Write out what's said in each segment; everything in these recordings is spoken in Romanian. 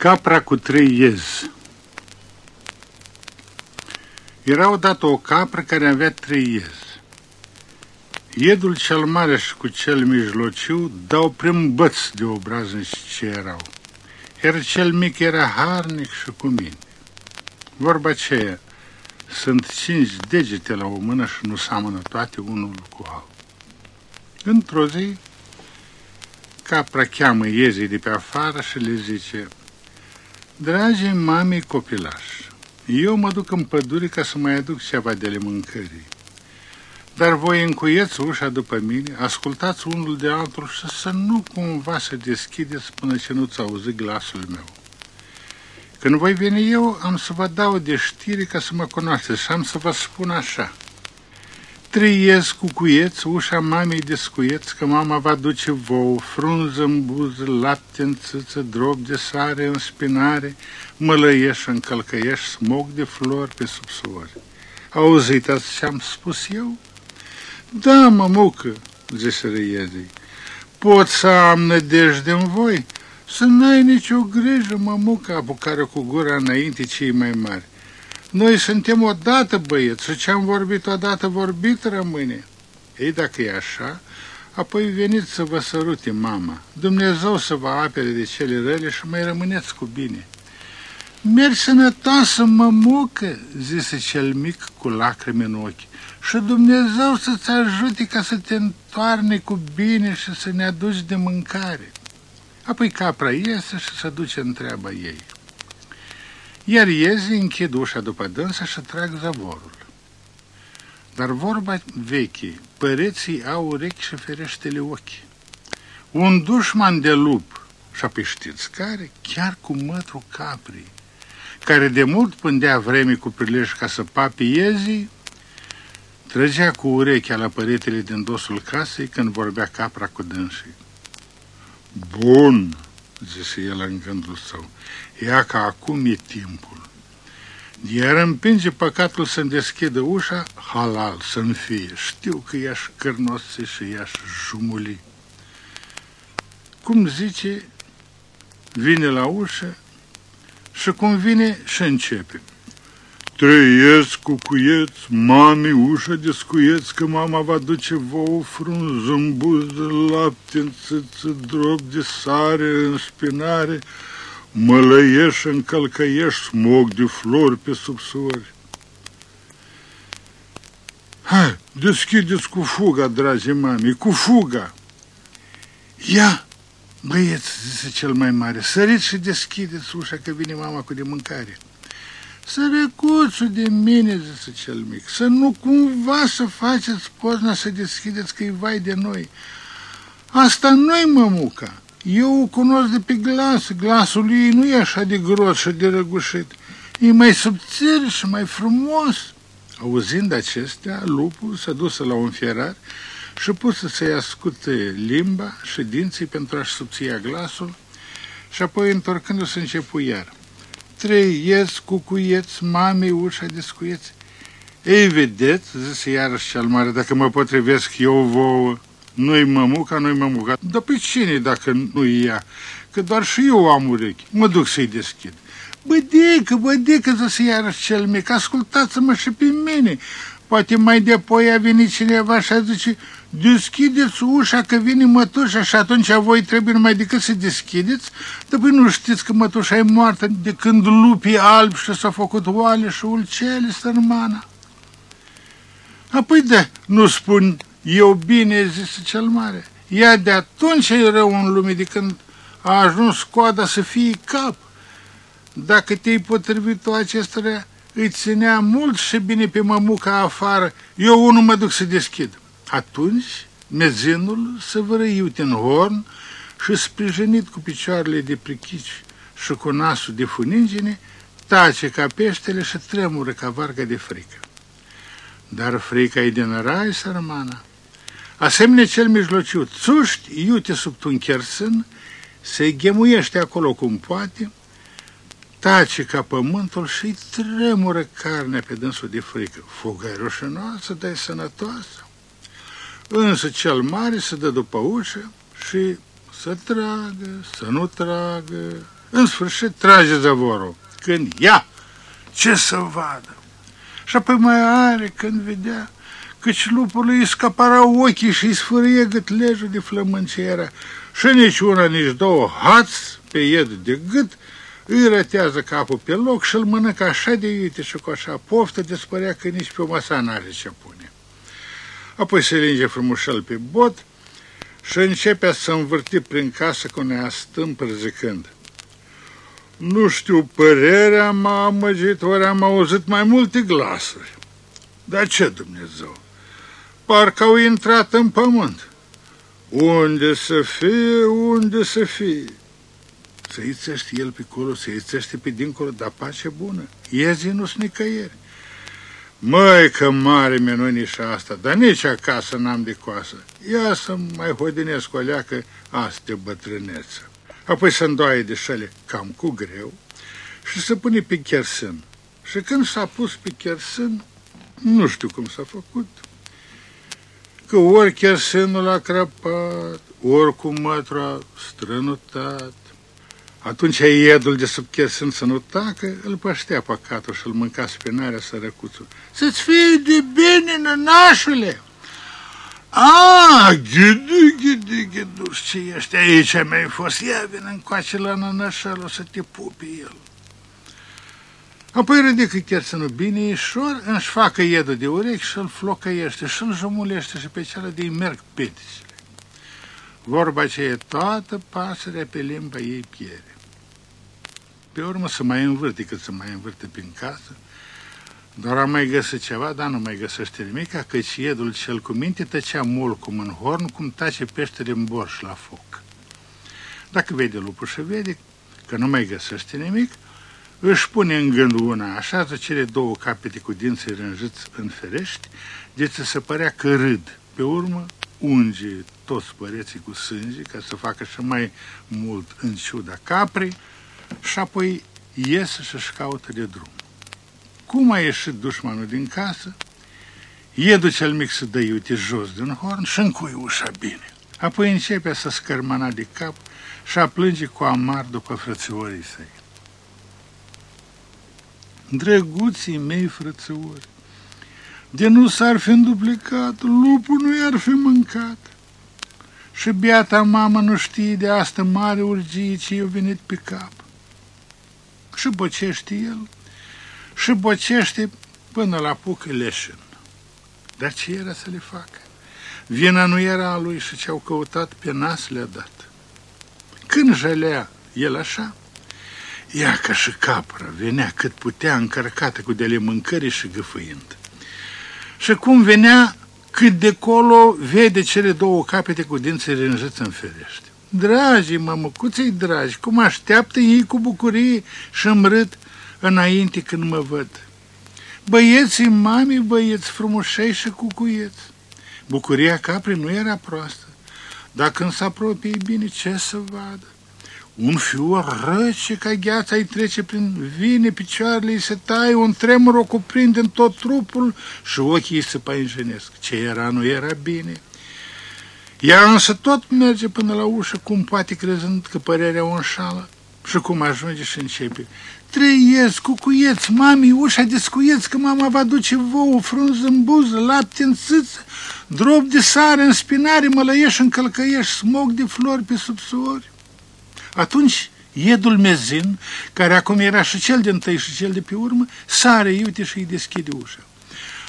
Capra cu trei iezi Era odată o capră care avea trei iezi. Iedul cel mare și cu cel mijlociu dau prim băț de obraznici ce erau. Iar cel mic era harnic și cu mine. Vorba aceea, sunt cinci degete la o mână și nu seamănă toate unul cu altul. Într-o zi, capra cheamă iezii de pe afară și le zice, Dragii mami copilași, eu mă duc în pădure ca să mai aduc ceva de le mâncării. Dar voi încuieți ușa după mine, ascultați unul de altul și să nu cumva să deschideți până ce nu-ți auzi glasul meu. Când voi veni eu, am să vă dau de știri ca să mă cunoașteți și am să vă spun așa – Trăiesc cu cuieți, ușa mamei descuieți, că mama va duce vouă, frunză în buză, lapte în țâță, drop de sare în spinare, mălăieș în călcăieș, smog de flori pe subsori. Auziți ce am spus eu? Da, mămucă, zise reiezii, pot să am nădejde în voi, să n-ai nicio grijă, mămucă, apucare cu gura înainte cei mai mari. Noi suntem odată băieți și ce-am vorbit odată vorbit rămâne. Ei, dacă e așa, apoi veniți să vă sărute mama. Dumnezeu să vă apere de cele rele și mai rămâneți cu bine. Mergi sănătoasă, mămucă, zise cel mic cu lacrimi în ochi, și Dumnezeu să-ți ajute ca să te întoarne cu bine și să ne aduci de mâncare. Apoi capra iese și se duce în treaba ei iar iezi închid ușa după dânsa și trag zavorul. Dar vorba veche, păreții au urechi și fereștele ochi. Un dușman de lup, și apoi știți care, chiar cu mătru caprii, care de mult pândea vreme cu prilej ca să papi iezii, trăgea cu urechea la păretele din dosul casei când vorbea capra cu dânsii. Bun, zise el în gândul său, ia că acum e timpul. Iar împinge păcatul să-mi deschidă ușa, halal să-mi fie. Știu că i-aș cărnosi și i-aș jumuli. Cum zice, vine la ușă și cum vine și începe. Trăiesc cu cuieți, mami, ușa descuieți, că mama va duce vouă frunz în buză, lapte în țâță, drop de sare în spinare, mălăieș în călcăieș, smog de flori pe subsori. Hai, deschideți cu fuga, dragi mami, cu fuga! Ia, băieți, zise cel mai mare, săriți și deschideți ușa că vine mama cu de mâncare. Sărăcuțul de mine, zise cel mic, să nu cumva să faceți pozna să deschideți că-i vai de noi. Asta nu-i mămuca. Eu o cunosc de pe glas. Glasul ei nu e așa de gros și de răgușit. E mai subțire și mai frumos. Auzind acestea, lupul s-a dus la un fierar și pus să-i ascute limba și dinții pentru a-și subția glasul și apoi, întorcându-se, începu iar ies, cucuieți, mami, ușa descuieți. Ei, vedeți, zise iarăși cel mare, dacă mă potrivesc eu vouă, nu-i mămuca, nu-i mămuca. Dar pe cine dacă nu-i ea? Că doar și eu am urechi. Mă duc să-i deschid. Bădecă, bădecă, zise iarăși cel mic, ascultați-mă și pe mine. Poate mai depoi a venit cineva și a zice, deschideți ușa că vine mătușa și atunci voi trebuie numai decât să deschideți, dar păi nu știți că mătușa e moartă de când lupii albi și s-a făcut oale și ulcele, sărmana. Apoi de, nu spun eu bine, zise cel mare. Ea de atunci e rău în lume, de când a ajuns coada să fie cap. Dacă te-ai potrivit tu acestora, îi ținea mult și bine pe mămuca afară, eu unul mă duc să deschid. Atunci, mezinul se vărăiute în horn și sprijinit cu picioarele de prichici și cu nasul de funingine, tace ca peștele și tremură ca varga de frică. Dar frica e din rai, sărmana. Asemenea cel mijlociu, țuști, iute sub tunchersân, se ghemuiește acolo cum poate, tace ca pământul și tremură carnea pe dânsul de frică. Fuga e rușinoasă, dar e sănătoasă. Însă cel mare se dă după ușă și să tragă, să nu tragă, În sfârșit trage zăvorul. Când ia, ce să vadă? Și apoi mai are când vedea căci lupului îi scaparau ochii și îi sfârâie gâtlejul de flământ era. Și nici una, nici două hați pe ied de gât, îi rătează capul pe loc și îl mănâncă așa de iute și cu așa poftă, de spărea că nici pe masa n-are ce pune. Apoi se linge frumușel pe bot și începe să învârti prin casă cu nea stâmpăr zicând Nu știu părerea m-a amăgit, ori am auzit mai multe glasuri. Dar ce Dumnezeu? Parcă au intrat în pământ. Unde să fie, unde să fie? Să ițești el pe acolo, să ițești pe dincolo, dar pace bună. Iezi nu-s nicăieri. Măi, că mare minuni și asta, dar nici acasă n-am de coasă. Ia să mai hodinesc o leacă, astea bătrâneță. Apoi să îndoaie de șale cam cu greu și să pune pe chersen. Și când s-a pus pe chersen, nu știu cum s-a făcut, că ori chersenul a crăpat, ori cu mătru a strănutat, atunci iedul de sub chersen să nu tacă, îl păștea păcatul și îl mânca spinarea sărăcuțul. Să-ți fie de bine, nănașule! A, ghidu, ghidu, ghidu, ce ești aici, mi-ai fost? Ia, vine încoace la nănașel, o să te pupi el. Apoi ridică chersenul bine, ușor, își facă iedul de urechi și îl flocăiește și îl jumulește și pe cealaltă de merg petisele. Vorba aceea, toată pasărea pe limba ei piere. Pe urmă să mai învârte cât să mai învârte prin casă, doar am mai găsit ceva, dar nu mai găsește nimic, căci iedul cel cu minte tăcea mult cum în horn, cum tace peștele în borș la foc. Dacă vede lupul și vede că nu mai găsește nimic, își pune în gând una, așează cele două capete cu dinții rânjiți în ferești, de ce se părea că râd. Pe urmă, unge toți păreții cu sânge ca să facă și mai mult în ciuda caprii și apoi iese și-și caută de drum. Cum a ieșit dușmanul din casă, Iedu cel mic să dă iute jos din horn și încui ușa bine. Apoi începe să scărmana de cap și a plânge cu amar după frățiorii săi. Drăguții mei frățăori, de nu s-ar fi înduplicat, lupul nu i-ar fi mâncat. Și biata mamă nu știe de asta mare urgie ce i-a venit pe cap. Și bocește el, și bocește până la pucă leșin. Dar ce era să le facă? Vina nu era a lui și ce-au căutat pe nas le-a dat. Când jălea el așa, ea ca și capra venea cât putea încărcată cu dele mâncări și gâfâind. Și cum venea cât de colo vede cele două capete cu dinții rânjiți în ferește. Dragii mămăcuței dragi, cum așteaptă ei cu bucurie și îmrât înainte când mă văd. Băieții mami, băieți frumușei și cucuieți. Bucuria caprii nu era proastă, dar când se apropie bine, ce să vadă? Un fior răce ca gheața îi trece prin vine, picioarele îi se taie, un tremur o cuprinde în tot trupul și ochii îi se păinjenesc. Ce era, nu era bine. Ea însă tot merge până la ușă, cum poate crezând că părerea o înșală. Și cum ajunge și începe. Trăiesc, cucuieți, mami, ușa descuieți, că mama va duce vouă, frunză în buză, lapte în țâță, drop de sare în spinare, mălăieș în călcăieș, smog de flori pe subsuori. Atunci Iedul mezin, care acum era și cel din tăi și cel de pe urmă, sare iute și îi deschide ușa.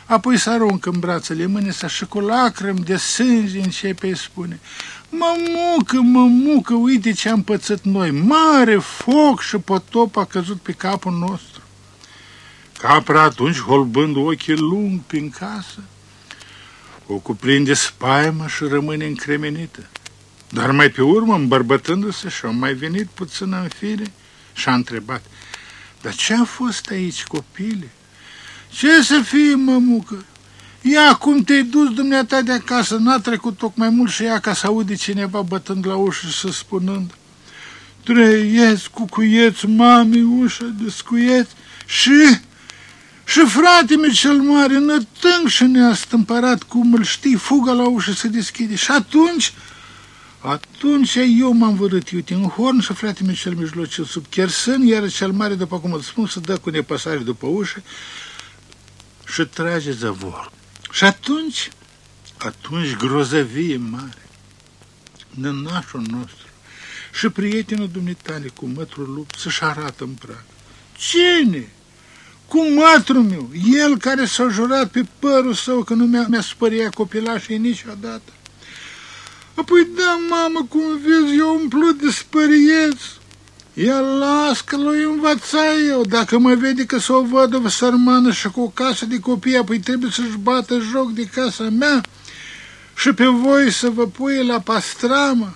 Apoi se aruncă în brațele mâine și cu lacrăm de sânge începe să spune Mămucă, mămucă, uite ce am pățit noi, mare foc și potop a căzut pe capul nostru. Capra atunci, holbând ochii lung prin casă, o cuprinde spaimă și rămâne încremenită. Dar mai pe urmă, îmbărbătându-se și-a mai venit puțin în fire și a întrebat, Dar ce a fost aici, copile? Ce să fie, mămucă? Ia, cum te-ai dus dumneata de acasă? N-a trecut tocmai mult și ea ca să aude cineva bătând la ușă și spunând, Trăiesc, cucuieț, mami, ușă, descuieț și... Și frate mi cel mare, nătâng și ne-a stâmpărat cum îl știi, fuga la ușă se deschide. Și atunci Atunci eu m-am vărât iute în horn și fratele meu cel mijlociu sub chersân, iar cel mare, după cum îți spun, să dă cu nepăsare după ușă și trage zăvor. Și atunci, atunci grozăvie mare, nănașul nostru și prietenul dumneitale cu mătrul lup să-și arată în prag. Cine? Cu mătrul meu, el care s-a jurat pe părul său că nu mi-a, mi, spăriat copilașii niciodată. Apoi, da, mamă, cum vezi, eu umplut de spărieți. Ia las că l-o învăța eu. Dacă mă vede că s-o vădă sărmană și cu o casă de copii, apoi trebuie să-și bată joc de casa mea și pe voi să vă pui la pastramă.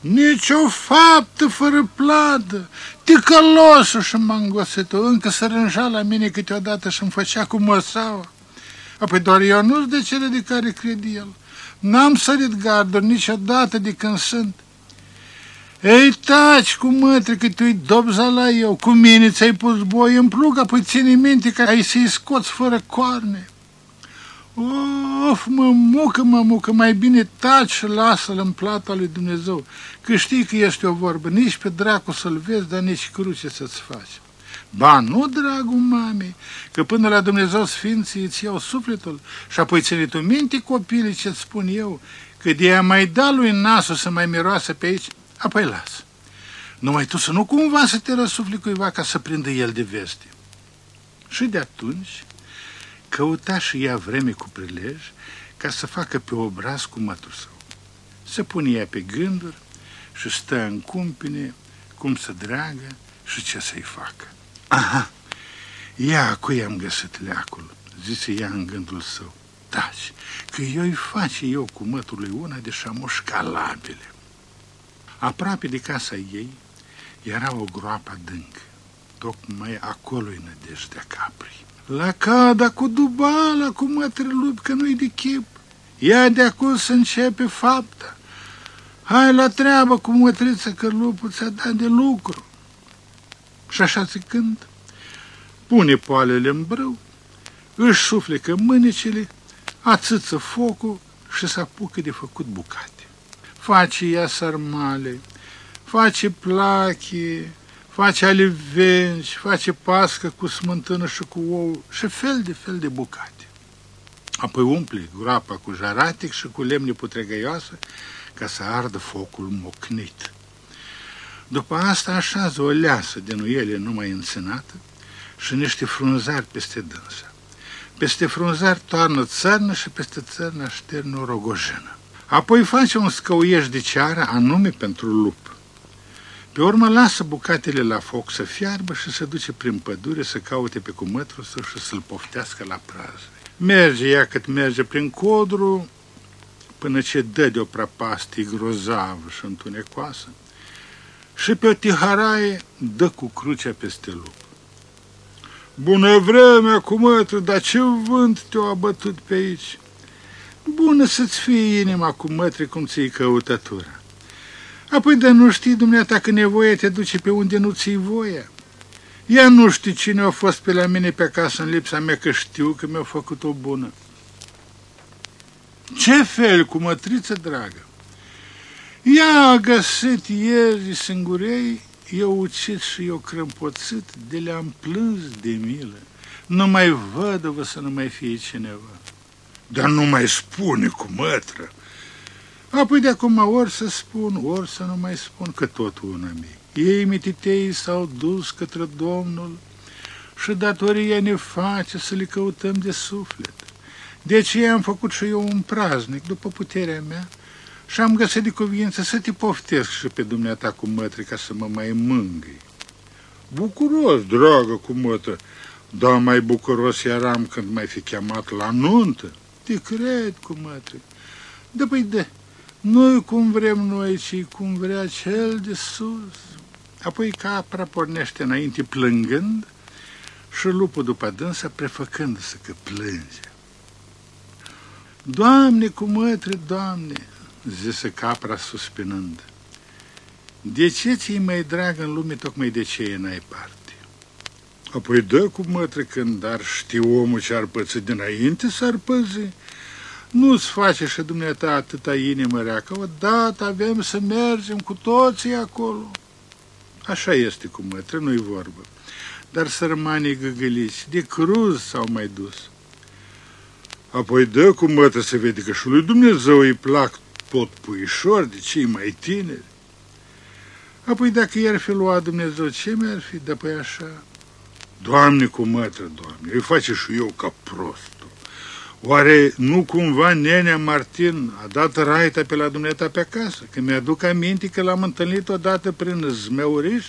Nici o faptă fără plată. Ticălosul și mangositul încă să rânja la mine câteodată și-mi făcea cu măsaua. Apoi doar eu nu-s de cele de care cred el. N-am sărit garduri niciodată de când sunt. Ei, taci cu mătre că tu-i dobza la eu, cu mine ți-ai pus boi în plug, apoi ține minte că ai să-i scoți fără coarne. Of, mă mucă, mă mucă, mai bine taci și lasă-l în plata lui Dumnezeu, că știi că este o vorbă, nici pe dracu să-l vezi, dar nici cruce să-ți faci. Ba nu, dragul mame, că până la Dumnezeu Sfinții îți iau sufletul și apoi ține tu minte copile ce-ți spun eu, că de a mai da lui nasul să mai miroase pe aici, apoi las. Numai tu să nu cumva să te răsufli cuiva ca să prindă el de veste. Și de atunci căuta și ea vreme cu prilej ca să facă pe obraz cu mătul său. Se pune ea pe gânduri și stă în cumpine cum să dragă și ce să-i facă. Aha, ia cu am găsit leacul, zise ea în gândul său. Taci, că eu-i face eu cu mătul lui una de șamuș calabile. Aproape de casa ei era o groapă adâncă. Tocmai acolo-i nădejdea caprii. La cada cu dubala, cu mătre lup, că nu-i de chip. Ia de acum să începe fapta. Hai la treabă cu mătriță, că lupul ți-a dat de lucru. Și așa zicând, pune poalele în brâu, își suflecă mânecele, ațâță focul și se apucă de făcut bucate. Face ea sarmale, face plache, face alivenci, face pască cu smântână și cu ou și fel de fel de bucate. Apoi umple groapa cu jaratic și cu lemne putregăioasă ca să ardă focul mocnit. După asta așează o leasă de nuiele numai înțenată și niște frunzari peste dânsa. Peste frunzari toarnă țărnă și peste țărnă așterne o rogojenă. Apoi face un scăuieș de ceară anume pentru lup. Pe urmă lasă bucatele la foc să fiarbă și se duce prin pădure să caute pe cumătru său și să-l poftească la prază. Merge ea cât merge prin codru, până ce dă de o prapastie grozavă și întunecoasă, și pe o tiharaie dă cu crucea peste lup. Bună vremea, cumătru, dar ce vânt te-a abătut pe aici? Bună să-ți fie inima cu mătri cum ți-i căutătura. Apoi de nu știi dumneata că nevoie te duce pe unde nu ți-i voia. Ea nu știi cine a fost pe la mine pe acasă în lipsa mea, că știu că mi-a făcut o bună. Ce fel cu mătriță dragă? Ea a găsit ieri singurei, eu ucit și eu crâmpoțit, de le-am plâns de milă. Nu mai văd să nu mai fie cineva. Dar nu mai spune cu mătră. Apoi de acum ori să spun, ori să nu mai spun, că tot una mie. Ei mititei s-au dus către Domnul și datoria ne face să le căutăm de suflet. De aceea am făcut și eu un praznic după puterea mea și am găsit de cuvință să te poftesc și pe dumneata cu mătri ca să mă mai mângâi. Bucuros, dragă cu mătră, dar mai bucuros eram când mai fi chemat la nuntă. Te cred, cu mătri. Da, păi de, noi cum vrem noi, ci cum vrea cel de sus. Apoi capra pornește înainte plângând și lupul după dânsă prefăcându-se că plânge. Doamne, cu mătre, Doamne, zise capra suspinând, de ce ți-i mai drag în lume tocmai de ce n-ai parte? Apoi dă cu mătre când ar ști omul ce ar păți dinainte s-ar păzi. Nu-ți face și dumneata atâta inimă rea, că odată avem să mergem cu toții acolo. Așa este cu mătră, nu-i vorbă. Dar sărmanii găgăliți, de cruz s-au mai dus. Apoi dă cu mătă să vede că și lui Dumnezeu îi plac tot puișor de cei mai tineri. Apoi dacă i-ar fi luat Dumnezeu, ce mi-ar fi? De păi așa. Doamne cu mătră, Doamne, îi face și eu ca prostul. Oare nu cumva nenea Martin a dat raita pe la dumneata pe acasă? Că mi-aduc aminte că l-am întâlnit odată prin zmeuriș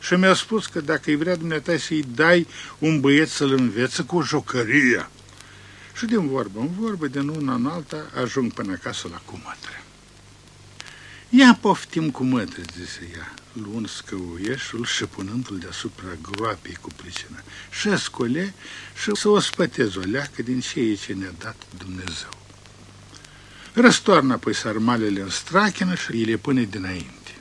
și mi-a spus că dacă îi vrea dumneata să-i dai un băieț să-l învețe cu jocăria. Și din vorbă în vorbă, din una în alta, ajung până acasă la cumătre. Ia poftim cu mătre, zise ea, luând scăuieșul și punându-l deasupra groapei cu pricina. Și scole și să o spătez o leacă din ceea ce ne-a dat Dumnezeu. Răstoarnă apoi sarmalele în strachină și îi le pune dinainte.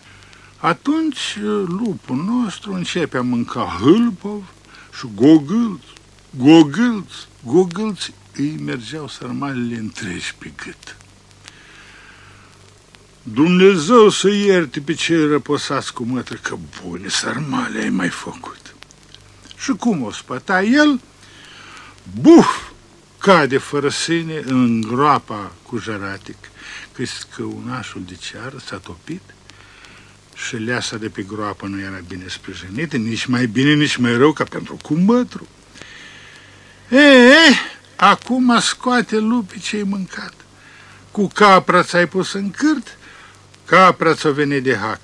Atunci lupul nostru începe a mânca hâlpov și gogâlți, gogâlți, gogâlți îi mergeau sarmalele întregi pe gât. Dumnezeu să ierte pe cei răposați cu mătră, că bune sarmale ai mai făcut. Și cum o spăta el? Buf! Cade fără sine în groapa cu jaratic, că scăunașul de ceară s-a topit și leasa de pe groapă nu era bine sprijinită, nici mai bine, nici mai rău ca pentru cumătru. E, e, acum scoate lupii ce-ai mâncat. Cu capra ți-ai pus în cârt, capra ți-o veni de hac.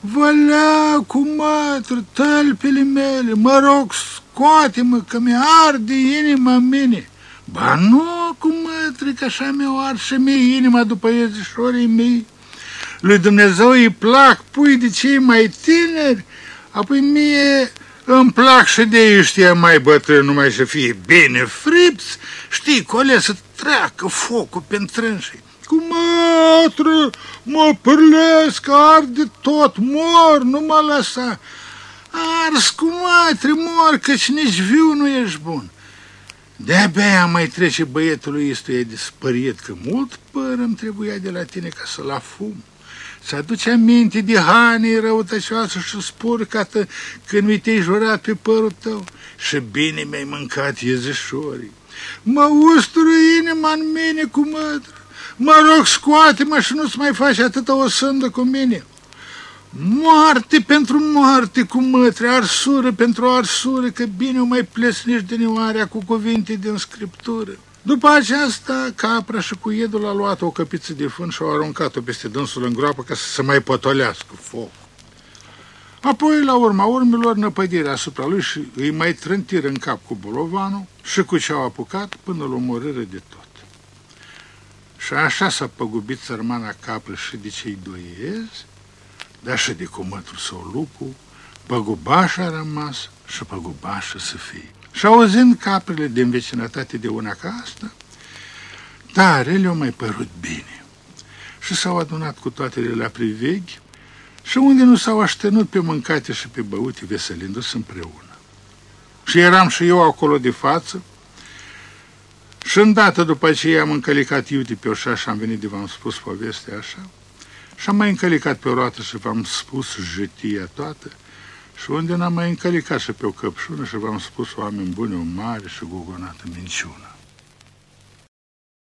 Vălea cu mătru, tălpile mele, mă rog, scoate-mă că mi arde inima mine. Ba nu, cu mătri, că așa mi-o ard și mie inima după iezișorii mei. Lui Dumnezeu îi plac pui de cei mai tineri, apoi mie îmi plac și de ăștia mai bătrâni, numai să fie bine fripți, știi, cole să treacă focul pe întrânsii. Cu mătră, mă pârlesc, arde tot, mor, nu mă lăsa. Ars cu mătră, mor, căci nici viu nu ești bun. De-abia mai trece băietului ăstuia de spăriet, că mult păr îmi trebuia de la tine ca să-l afum. Să aduce aminte de hanii răutăcioasă și spurcată când mi te-ai jurat pe părul tău și bine mi-ai mâncat iezișorii. Mă ustură inima în mine cu mătră. Mă rog, scoate-mă și nu-ți mai faci atâta o sândă cu mine. Moarte pentru moarte cu mătre, arsură pentru arsură, că bine o mai plesnești din oarea cu cuvinte din Scriptură. După aceasta, capra și cu iedul a luat o căpiță de fân și au aruncat-o peste dânsul în groapă ca să se mai potolească foc. Apoi, la urma urmelor, năpădirea asupra lui și îi mai trântiră în cap cu bolovanul și cu ce au apucat până la omorâre de tot. Și așa s-a păgubit sărmana capră și de cei doi iezi, dar și de cumătul său lupu, păgubașa a rămas și păgubașa să fie. Și auzind caprele din vecinătate de una ca asta, tare le-au mai părut bine. Și s-au adunat cu toate la priveghi și unde nu s-au aștenut pe mâncate și pe băute, veselindu-se împreună. Și eram și eu acolo de față, și îndată după aceea am încălicat iute pe oșa și am venit de v-am spus povestea așa, și am mai încălicat pe o roată și v-am spus jătia toată, și unde n-am mai încălicat și pe o căpșună și v-am spus oameni buni o mare și gogonată minciună.